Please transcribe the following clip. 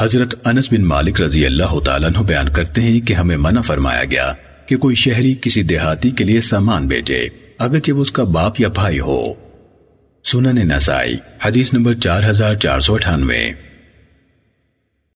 حضرت انس بن مالک رضی اللہ تعالیٰ عنہ بیان کرتے ہیں کہ ہمیں منع فرمایا گیا کہ کوئی شہری کسی دیہاتی کے لیے سامان بیچے، اگرچہ وہ اس کا باپ یا بھائی ہو۔ سنن نسائی، حدیث نمبر چار ہزار چار سو اٹھانوے۔